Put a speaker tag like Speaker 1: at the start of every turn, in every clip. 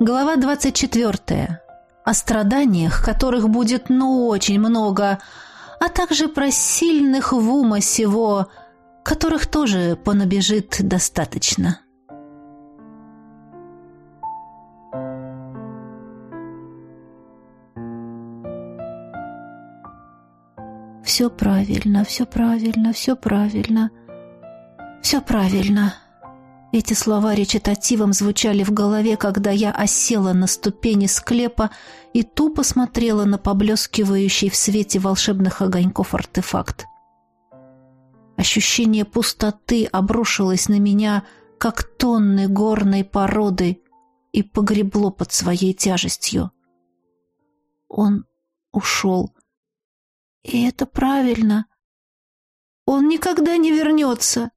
Speaker 1: Глава 24. О страданиях, которых будет ну очень много, а также про сильных в ума сего, которых тоже понабежит достаточно. «Все правильно, все правильно, все правильно, все правильно». Эти слова речитативом звучали в голове, когда я осела на ступени склепа и тупо смотрела на поблескивающий в свете волшебных огоньков артефакт. Ощущение пустоты обрушилось на меня, как тонны горной породы, и погребло под своей тяжестью. Он ушел. И это правильно. Он никогда не вернется.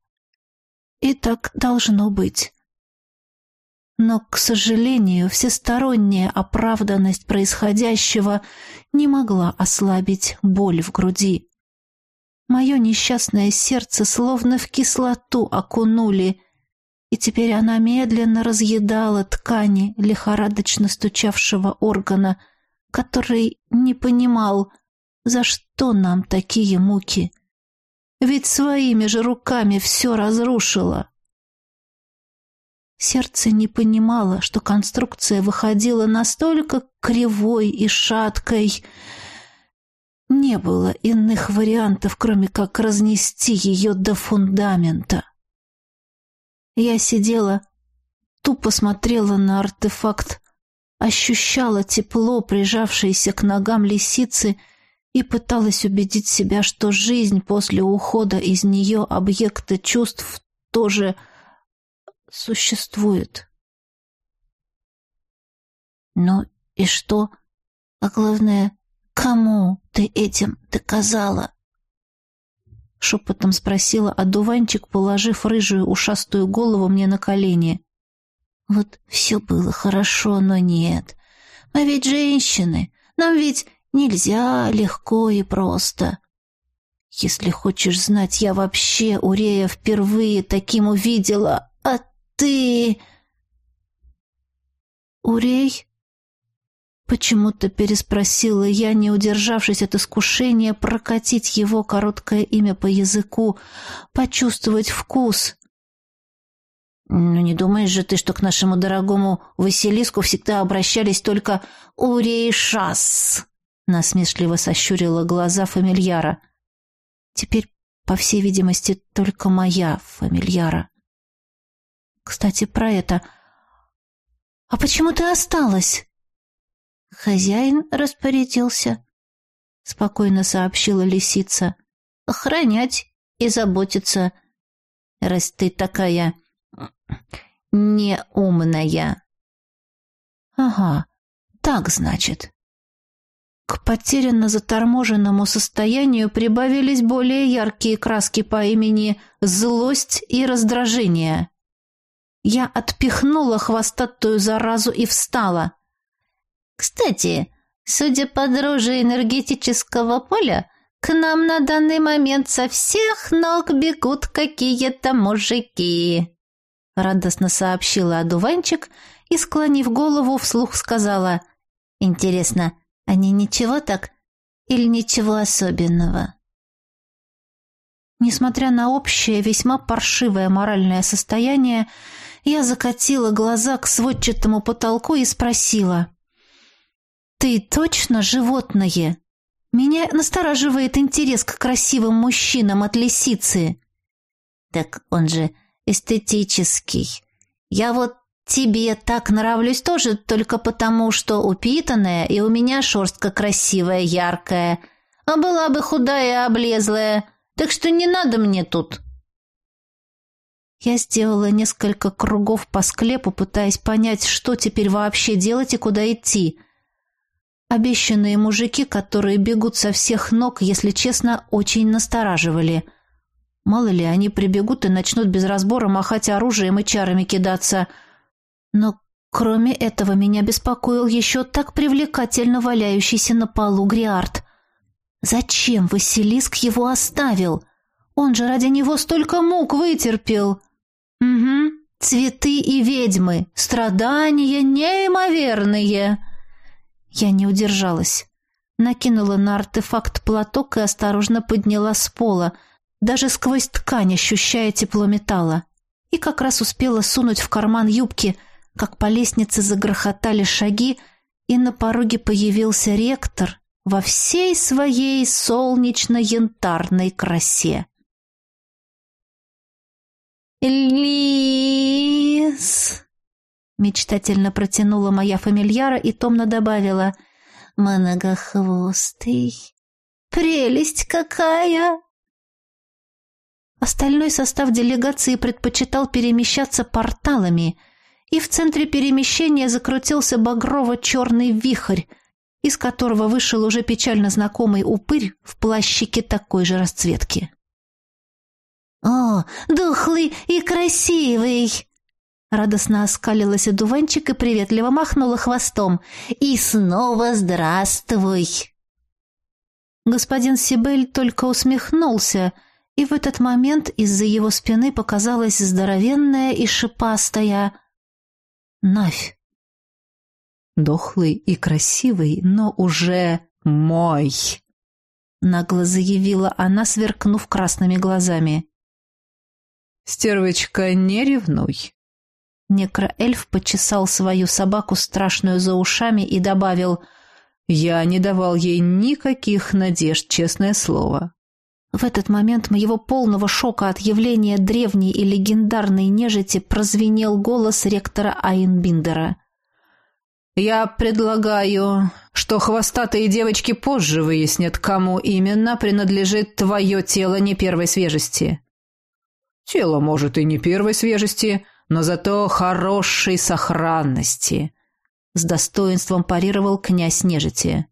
Speaker 1: И так должно быть. Но, к сожалению, всесторонняя оправданность происходящего не могла ослабить боль в груди. Мое несчастное сердце словно в кислоту окунули, и теперь она медленно разъедала ткани лихорадочно стучавшего органа, который не понимал, за что нам такие муки. Ведь своими же руками все разрушила. Сердце не понимало, что конструкция выходила настолько кривой и шаткой. Не было иных вариантов, кроме как разнести ее до фундамента. Я сидела, тупо смотрела на артефакт, ощущала тепло, прижавшееся к ногам лисицы, и пыталась убедить себя, что жизнь после ухода из нее объекта чувств тоже существует. Ну и что? А главное, кому ты этим доказала? Шепотом спросила одуванчик, положив рыжую ушастую голову мне на колени. Вот все было хорошо, но нет. Мы ведь женщины, нам ведь Нельзя легко и просто. Если хочешь знать, я вообще Урея впервые таким увидела, а ты... Урей? Почему-то переспросила я, не удержавшись от искушения прокатить его короткое имя по языку, почувствовать вкус. «Ну, не думаешь же ты, что к нашему дорогому Василиску всегда обращались только «Урей Шас»?» Насмешливо сощурила глаза фамильяра. Теперь, по всей видимости, только моя фамильяра. Кстати, про это. А почему ты осталась? Хозяин распорядился, спокойно сообщила лисица. Охранять и заботиться, раз ты такая неумная. Ага, так значит. К потерянно заторможенному состоянию прибавились более яркие краски по имени «злость» и «раздражение». Я отпихнула хвостатую заразу и встала. «Кстати, судя по дрожи энергетического поля, к нам на данный момент со всех ног бегут какие-то мужики», — радостно сообщила одуванчик и, склонив голову, вслух сказала «Интересно, они ничего так или ничего особенного? Несмотря на общее, весьма паршивое моральное состояние, я закатила глаза к сводчатому потолку и спросила. «Ты точно животное? Меня настораживает интерес к красивым мужчинам от лисицы». «Так он же эстетический. Я вот Тебе так нравлюсь тоже только потому, что упитанная, и у меня шерстка красивая, яркая. А была бы худая облезлая, так что не надо мне тут». Я сделала несколько кругов по склепу, пытаясь понять, что теперь вообще делать и куда идти. Обещанные мужики, которые бегут со всех ног, если честно, очень настораживали. Мало ли, они прибегут и начнут без разбора махать оружием и чарами кидаться – но кроме этого меня беспокоил еще так привлекательно валяющийся на полу Гриард. Зачем Василиск его оставил? Он же ради него столько мук вытерпел. Угу, Цветы и ведьмы, страдания неимоверные. Я не удержалась. Накинула на артефакт платок и осторожно подняла с пола, даже сквозь ткань ощущая тепло металла. И как раз успела сунуть в карман юбки, как по лестнице загрохотали шаги, и на пороге появился ректор во всей своей солнечно-янтарной красе. «Лис!» — мечтательно протянула моя фамильяра и томно добавила «Многохвостый! Прелесть какая!» Остальной состав делегации предпочитал перемещаться порталами, и в центре перемещения закрутился багрово-черный вихрь, из которого вышел уже печально знакомый упырь в плащике такой же расцветки. «О, духлый и красивый!» Радостно оскалилась одуванчик и приветливо махнула хвостом. «И снова здравствуй!» Господин Сибель только усмехнулся, и в этот момент из-за его спины показалась здоровенная и шипастая Навь. «Дохлый и красивый, но уже мой!» Нагло заявила она, сверкнув красными глазами. «Стервочка, не ревнуй!» Некроэльф почесал свою собаку страшную за ушами и добавил «Я не давал ей никаких надежд, честное слово». В этот момент моего полного шока от явления древней и легендарной нежити прозвенел голос ректора Айнбиндера. «Я предлагаю, что хвостатые девочки позже выяснят, кому именно принадлежит твое тело не первой свежести. Тело, может, и не первой свежести, но зато хорошей сохранности», — с достоинством парировал князь нежити.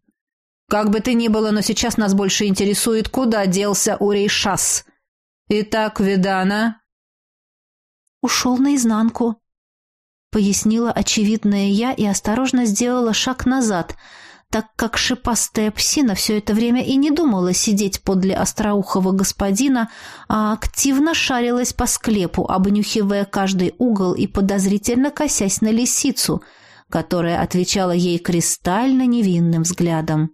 Speaker 1: «Как бы ты ни было, но сейчас нас больше интересует, куда делся Урейшас. Итак, Видана...» «Ушел наизнанку», — пояснила очевидное я и осторожно сделала шаг назад — так как шипастая псина все это время и не думала сидеть подле остроухого господина, а активно шарилась по склепу, обнюхивая каждый угол и подозрительно косясь на лисицу, которая отвечала ей кристально невинным взглядом.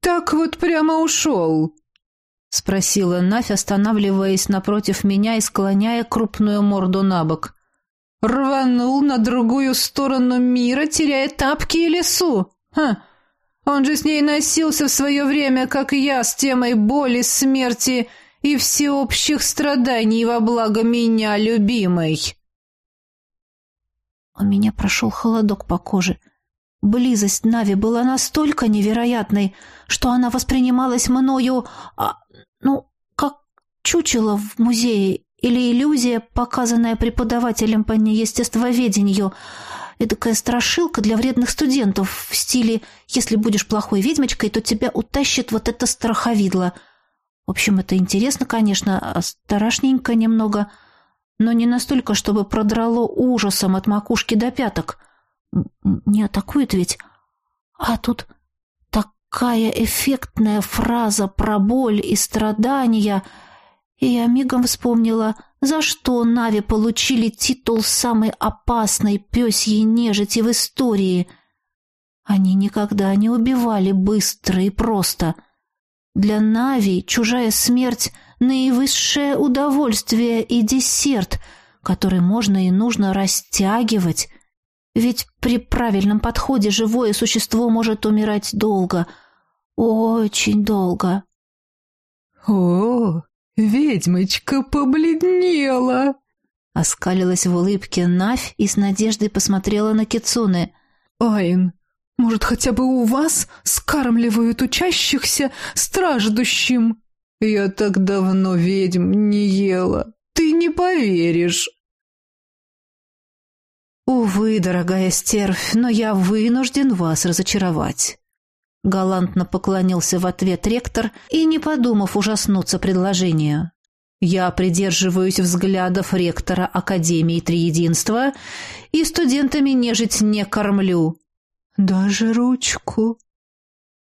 Speaker 1: «Так вот прямо ушел?» — спросила Нафь, останавливаясь напротив меня и склоняя крупную морду на бок. «Рванул на другую сторону мира, теряя тапки и лесу. Ха!» Он же с ней носился в свое время, как я, с темой боли, смерти и всеобщих страданий во благо меня, любимой. У меня прошел холодок по коже. Близость Нави была настолько невероятной, что она воспринималась мною, а, ну, как чучело в музее или иллюзия, показанная преподавателем по неестествоведению — эдакая страшилка для вредных студентов в стиле «если будешь плохой ведьмочкой, то тебя утащит вот это страховидло». В общем, это интересно, конечно, а страшненько немного, но не настолько, чтобы продрало ужасом от макушки до пяток. Не атакует ведь? А тут такая эффектная фраза про боль и страдания, и я мигом вспомнила — за что Нави получили титул самой опасной пёсьей нежити в истории? Они никогда не убивали быстро и просто. Для Нави чужая смерть — наивысшее удовольствие и десерт, который можно и нужно растягивать. Ведь при правильном подходе живое существо может умирать долго, очень долго.
Speaker 2: «О, «Ведьмочка побледнела!»
Speaker 1: Оскалилась в улыбке Навь и с надеждой посмотрела на Кицуны.
Speaker 2: «Айн, может, хотя бы у вас скармливают учащихся страждущим?» «Я так давно ведьм не ела. Ты не поверишь!»
Speaker 1: «Увы, дорогая стервь, но я вынужден вас разочаровать. Галантно поклонился в ответ ректор и, не подумав ужаснуться предложению. «Я придерживаюсь взглядов ректора Академии Триединства и студентами нежить не кормлю».
Speaker 2: «Даже ручку?»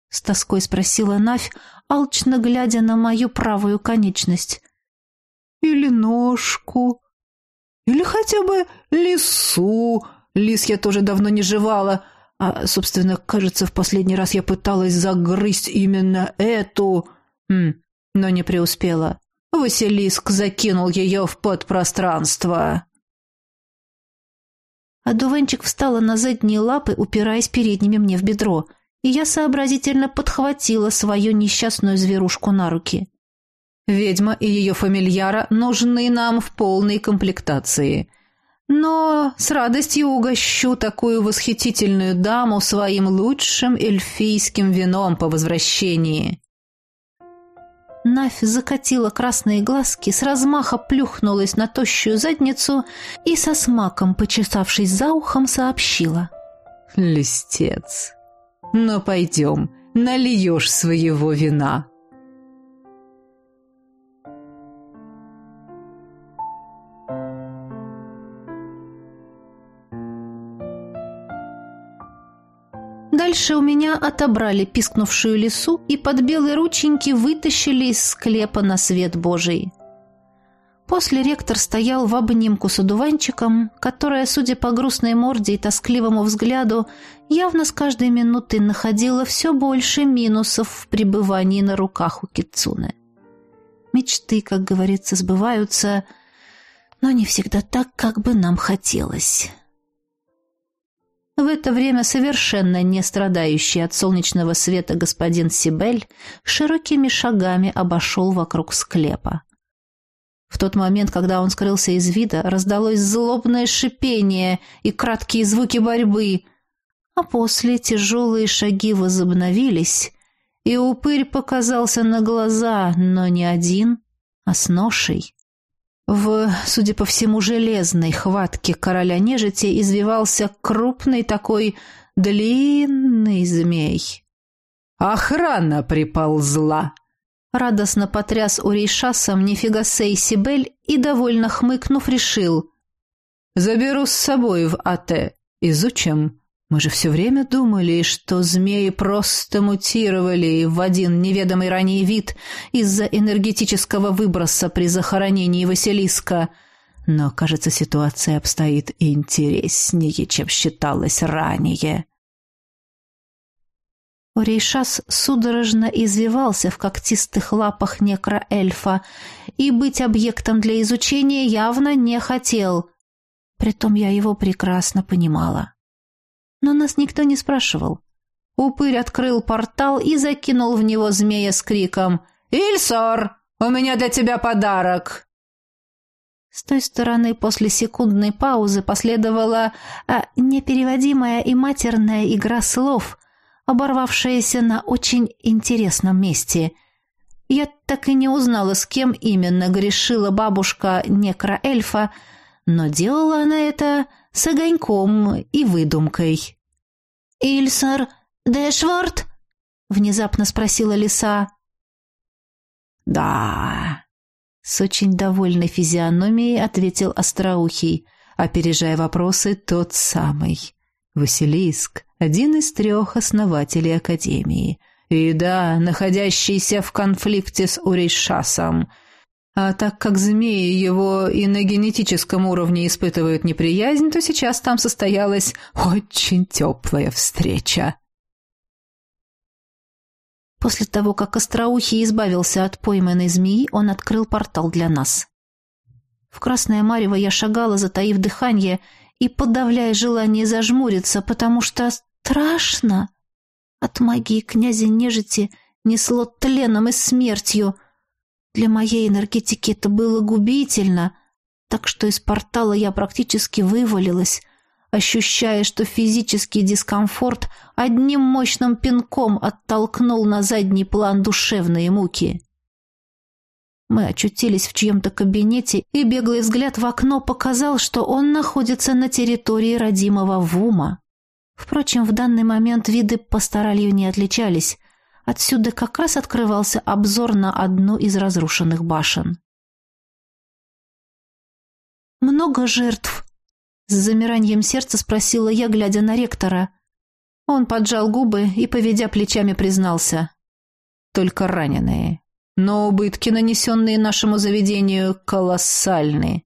Speaker 1: С тоской спросила Навь, алчно глядя на мою правую конечность.
Speaker 2: «Или ножку? Или хотя бы лису. Лис я тоже давно не жевала. А, собственно, кажется, в последний раз я пыталась загрызть именно эту... Хм, но не преуспела. Василиск закинул ее в подпространство.
Speaker 1: Одуванчик встала на задние лапы, упираясь передними мне в бедро, и я сообразительно подхватила свою несчастную зверушку на руки.
Speaker 2: Ведьма и ее фамильяра нужны нам в полной комплектации. Но с радостью угощу такую восхитительную даму своим лучшим эльфийским вином по возвращении.
Speaker 1: Навь закатила красные глазки, с размаха плюхнулась на тощую задницу и со смаком, почесавшись за ухом, сообщила.
Speaker 2: «Листец, ну пойдем, нальешь своего вина».
Speaker 1: Дальше у меня отобрали пискнувшую лису и под белые рученьки вытащили из склепа на свет Божий. После ректор стоял в обнимку с одуванчиком, которая, судя по грустной морде и тоскливому взгляду, явно с каждой минутой находила все больше минусов в пребывании на руках у Кицуны. Мечты, как говорится, сбываются, но не всегда так, как бы нам хотелось. В это время совершенно не страдающий от солнечного света господин Сибель широкими шагами обошел вокруг склепа. В тот момент, когда он скрылся из вида, раздалось злобное шипение и краткие звуки борьбы, а после тяжелые шаги возобновились, и упырь показался на глаза, но не один, а с ношей. В, судя по всему, железной хватке короля нежити извивался крупный такой длинный змей.
Speaker 2: «Охрана приползла!»
Speaker 1: Радостно потряс Урейшасом Нефигасей Сибель и, довольно хмыкнув, решил.
Speaker 2: «Заберу с собой в АТ. Изучим. Мы же все время думали, что змеи просто мутировали в один неведомый ранее вид из-за энергетического выброса при захоронении Василиска. Но, кажется, ситуация обстоит интереснее, чем считалось ранее.
Speaker 1: Урейшас судорожно извивался в когтистых лапах некроэльфа и быть объектом для изучения явно не хотел. Притом я его прекрасно понимала но нас никто не спрашивал. Упырь открыл портал и закинул в него змея с криком «Ильсор, у меня для тебя подарок!» С той стороны после секундной паузы последовала а, непереводимая и матерная игра слов, оборвавшаяся на очень интересном месте. Я так и не узнала, с кем именно грешила бабушка некроэльфа, но делала она это с огоньком и выдумкой. «Ильсар Дэшворт?» — внезапно спросила лиса.
Speaker 2: «Да», —
Speaker 1: с очень довольной физиономией ответил Остроухий, опережая вопросы тот самый.
Speaker 2: «Василиск, один из трех основателей Академии, и да, находящийся в конфликте с Урейшасом». А так как змеи его и на генетическом уровне испытывают неприязнь, то сейчас там состоялась очень теплая встреча.
Speaker 1: После того, как Остроухий избавился от пойманной змеи, он открыл портал для нас. В Красное Марево я шагала, затаив дыхание и подавляя желание зажмуриться, потому что страшно. От магии князя нежити несло тленом и смертью — для моей энергетики это было губительно, так что из портала я практически вывалилась, ощущая, что физический дискомфорт одним мощным пинком оттолкнул на задний план душевные муки. Мы очутились в чьем-то кабинете, и беглый взгляд в окно показал, что он находится на территории родимого Вума. Впрочем, в данный момент виды по не отличались — Отсюда как раз открывался обзор на одну из разрушенных башен. «Много жертв?» С замиранием сердца спросила я, глядя на ректора. Он поджал губы и, поведя плечами, признался.
Speaker 2: «Только раненые. Но убытки, нанесенные нашему заведению, колоссальны.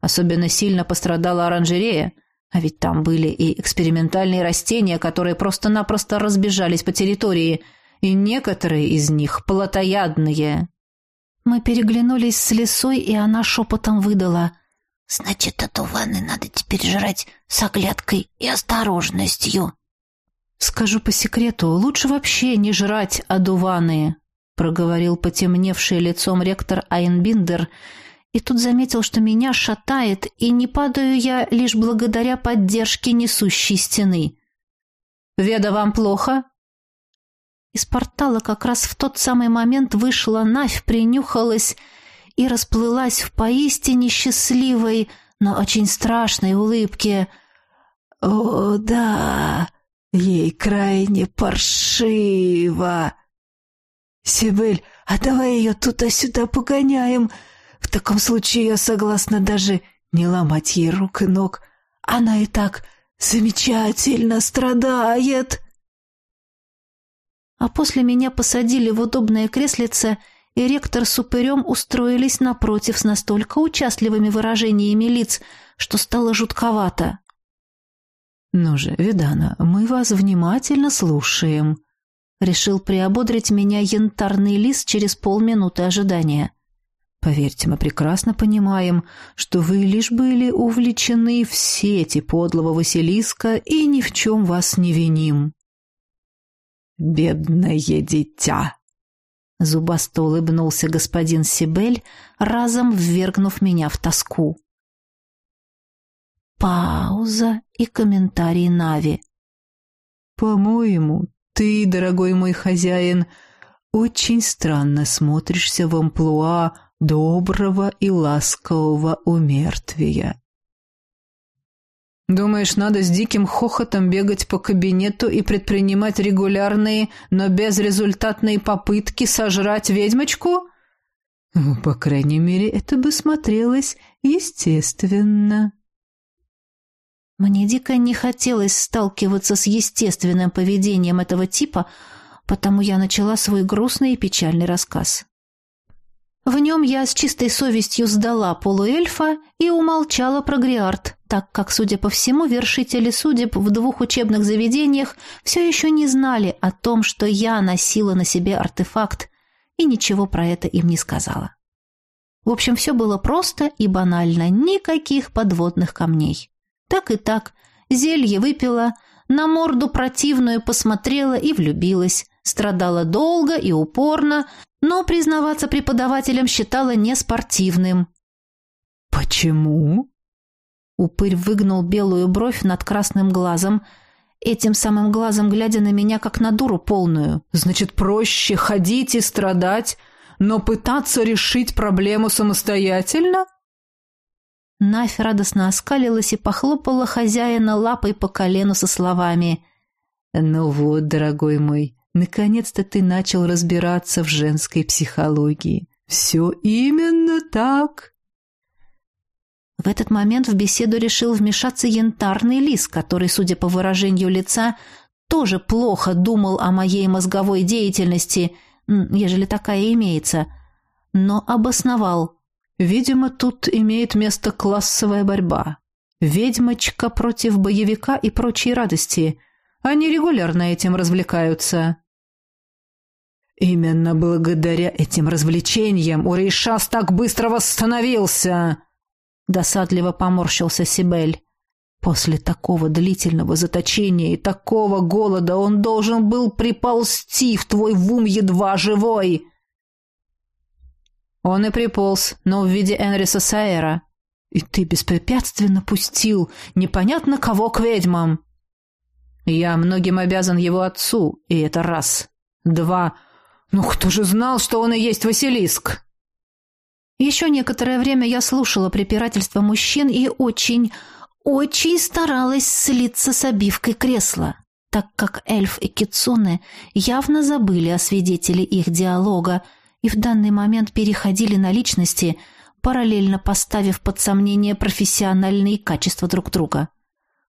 Speaker 1: Особенно сильно пострадала оранжерея, а ведь там были и экспериментальные растения, которые просто-напросто разбежались по территории, и некоторые из них плотоядные. Мы переглянулись с лисой, и она шепотом выдала. «Значит, эту ванны надо теперь жрать с оглядкой и осторожностью». «Скажу по секрету, лучше вообще не жрать одуваны», проговорил потемневший лицом ректор Айнбиндер, и тут заметил, что меня шатает, и не падаю я лишь благодаря поддержке несущей стены. «Веда, вам плохо?» Из портала как раз в тот самый момент вышла Навь, принюхалась и расплылась в поистине счастливой, но очень страшной улыбке. «О, да, ей крайне паршиво!» «Сибель, а давай ее туда-сюда погоняем. В таком случае я согласна даже не ломать ей рук и ног. Она и так замечательно страдает!» А после меня посадили в удобное креслице, и ректор с упырем устроились напротив с настолько участливыми выражениями лиц, что стало жутковато. «Ну же, Видана, мы вас внимательно слушаем», — решил приободрить меня янтарный лис через полминуты ожидания. «Поверьте, мы прекрасно понимаем, что вы лишь были увлечены в сети подлого Василиска и ни в чем вас не виним». «Бедное дитя!» Зубасто улыбнулся господин Сибель, разом ввергнув меня в тоску. Пауза и комментарий Нави. «По-моему, ты, дорогой мой хозяин, очень странно смотришься в амплуа доброго и ласкового умертвия. Думаешь, надо с диким хохотом бегать по кабинету и предпринимать регулярные, но безрезультатные попытки сожрать ведьмочку? Ну, по крайней мере, это бы смотрелось естественно. Мне дико не хотелось сталкиваться с естественным поведением этого типа, потому я начала свой грустный и печальный рассказ. В нем я с чистой совестью сдала полуэльфа и умолчала про Гриард, так как, судя по всему, вершители судеб в двух учебных заведениях все еще не знали о том, что я носила на себе артефакт, и ничего про это им не сказала. В общем, все было просто и банально, никаких подводных камней. Так и так, зелье выпила, на морду противную посмотрела и влюбилась, страдала долго и упорно, но признаваться преподавателям считала неспортивным. «Почему?» Упырь выгнул белую бровь над красным глазом, этим самым глазом глядя на меня, как на дуру полную. «Значит, проще ходить и страдать, но пытаться решить проблему самостоятельно?» Нафь радостно оскалилась и похлопала хозяина лапой по колену со словами «Ну вот, дорогой мой, Наконец-то ты начал разбираться в женской психологии. Все именно так. В этот момент в беседу решил вмешаться янтарный лис, который, судя по выражению лица, тоже плохо думал о моей мозговой деятельности, ежели такая имеется, но обосновал. Видимо, тут имеет место классовая борьба. Ведьмочка против боевика и прочие радости – они регулярно этим развлекаются. Именно благодаря этим развлечениям Урейшас так быстро восстановился. Досадливо поморщился Сибель. После такого длительного заточения и такого голода он должен был приползти в твой вум едва живой. Он и приполз, но в виде Энриса Сайера. И ты беспрепятственно пустил непонятно кого к ведьмам. Я многим обязан его отцу, и это раз. Два. Ну кто же знал, что он и есть Василиск? Еще некоторое время я слушала препирательства мужчин и очень, очень старалась слиться с обивкой кресла, так как эльф и кицуне явно забыли о свидетеле их диалога и в данный момент переходили на личности, параллельно поставив под сомнение профессиональные качества друг друга.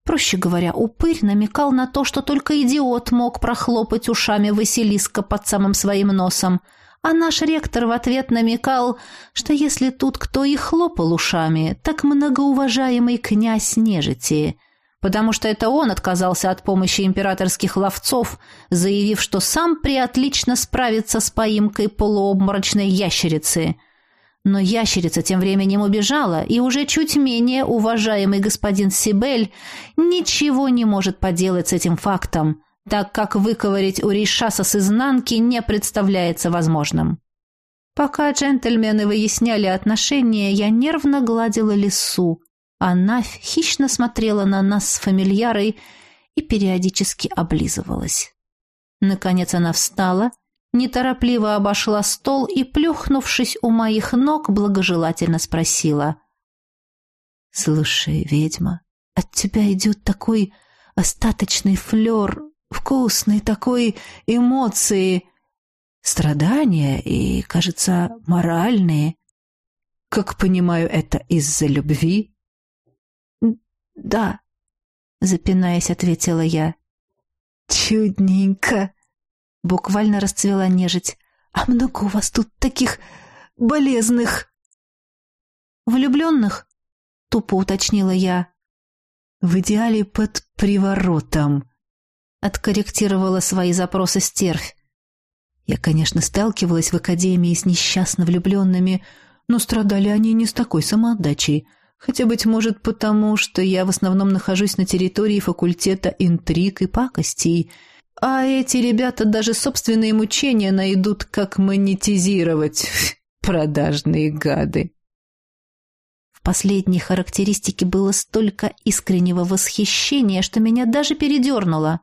Speaker 1: Проще говоря, упырь намекал на то, что только идиот мог прохлопать ушами Василиска под самым своим носом, а наш ректор в ответ намекал, что если тут кто и хлопал ушами, так многоуважаемый князь нежити, потому что это он отказался от помощи императорских ловцов, заявив, что сам приотлично справится с поимкой полуобморочной ящерицы. Но ящерица тем временем убежала, и уже чуть менее уважаемый господин Сибель ничего не может поделать с этим фактом – так как выковырять у Рейшаса с изнанки не представляется возможным. Пока джентльмены выясняли отношения, я нервно гладила лису, а Навь хищно смотрела на нас с фамильярой и периодически облизывалась. Наконец она встала, неторопливо обошла стол и, плюхнувшись у моих ног, благожелательно спросила. «Слушай, ведьма, от тебя идет такой остаточный флер вкусной такой эмоции, страдания и, кажется, моральные. Как понимаю, это из-за любви? Да, запинаясь, ответила я. Чудненько. Буквально расцвела нежить. А много у вас тут таких болезных? Влюбленных? Тупо уточнила я. В идеале под приворотом откорректировала свои запросы стервь. Я, конечно, сталкивалась в академии с несчастно влюбленными, но страдали они не с такой самоотдачей. Хотя, быть может, потому, что я в основном нахожусь на территории факультета интриг и пакостей, а эти ребята даже собственные мучения найдут, как монетизировать. Продажные гады. В последней характеристике было столько искреннего восхищения, что меня даже передернуло.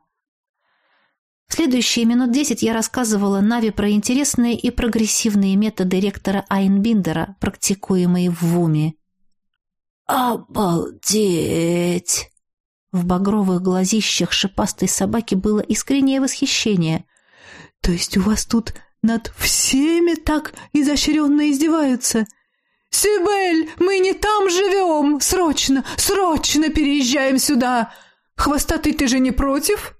Speaker 1: Следующие минут десять я рассказывала Нави про интересные и прогрессивные методы ректора Айнбиндера, практикуемые в ВУМе. «Обалдеть!» В багровых глазищах шипастой собаки было искреннее восхищение. «То есть у вас тут над всеми так изощренно издеваются?» «Сибель, мы не там живем! Срочно, срочно переезжаем сюда! Хвостатый, ты же не против?»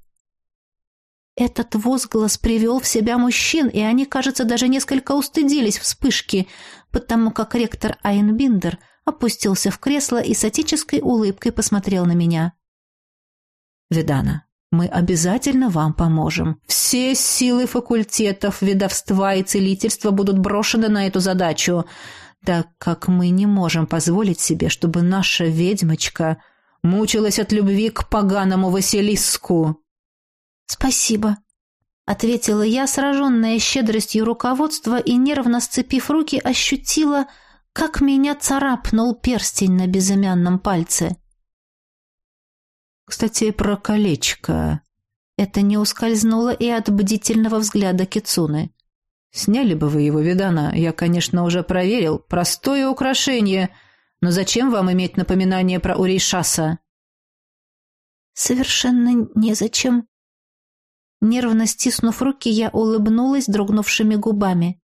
Speaker 1: Этот возглас привел в себя мужчин, и они, кажется, даже несколько устыдились вспышки, потому как ректор Айнбиндер опустился в кресло и с отеческой улыбкой посмотрел на меня. «Видана, мы обязательно вам поможем. Все силы факультетов ведовства и целительства будут брошены на эту задачу, так как мы не можем позволить себе, чтобы наша ведьмочка мучилась от любви к поганому Василиску». «Спасибо», — ответила я, сраженная щедростью руководства и, нервно сцепив руки, ощутила, как меня царапнул перстень на безымянном пальце. «Кстати, про колечко». Это не ускользнуло и от бдительного взгляда Кицуны. «Сняли бы вы его, Видана. Я, конечно, уже проверил. Простое украшение. Но зачем вам иметь напоминание про Урейшаса?» «Совершенно незачем», Нервно стиснув руки, я улыбнулась дрогнувшими губами.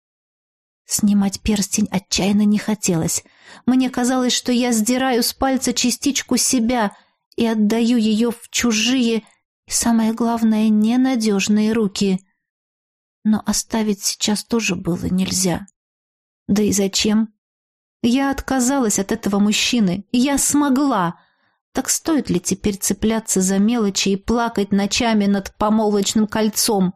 Speaker 1: Снимать перстень отчаянно не хотелось. Мне казалось, что я сдираю с пальца частичку себя и отдаю ее в чужие и, самое главное, ненадежные руки. Но оставить сейчас тоже было нельзя. Да и зачем? Я отказалась от этого мужчины. Я смогла. Так стоит ли теперь цепляться за мелочи и плакать ночами над помолвочным кольцом?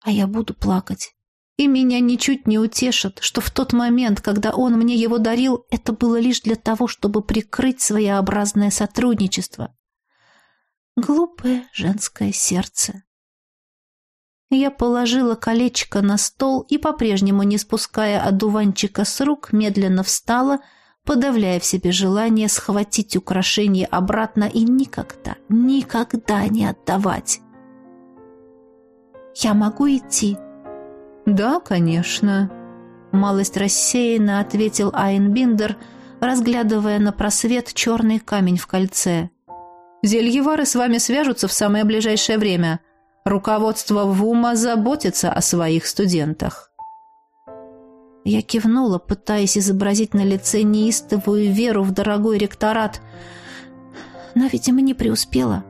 Speaker 1: А я буду плакать. И меня ничуть не утешит, что в тот момент, когда он мне его дарил, это было лишь для того, чтобы прикрыть своеобразное сотрудничество. Глупое женское сердце. Я положила колечко на стол и, по-прежнему не спуская одуванчика с рук, медленно встала — подавляя в себе желание схватить украшение обратно и никогда, никогда не отдавать. «Я могу идти?» «Да, конечно», — малость рассеянно ответил Айнбиндер, разглядывая на просвет черный камень в кольце. «Зельевары с вами свяжутся в самое ближайшее время. Руководство ВУМа заботится о своих студентах». Я кивнула, пытаясь изобразить на лице неистовую веру в дорогой ректорат, но, видимо, не преуспела.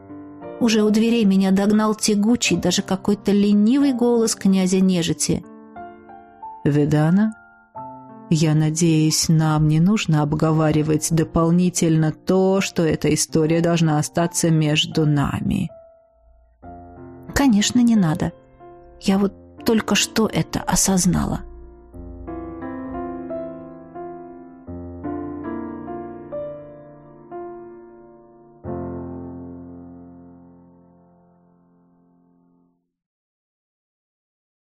Speaker 1: Уже у дверей меня догнал тягучий, даже какой-то ленивый голос князя нежити.
Speaker 2: Ведана, я надеюсь, нам не нужно обговаривать дополнительно то, что эта история должна остаться между нами.
Speaker 1: Конечно, не надо. Я вот только что это осознала.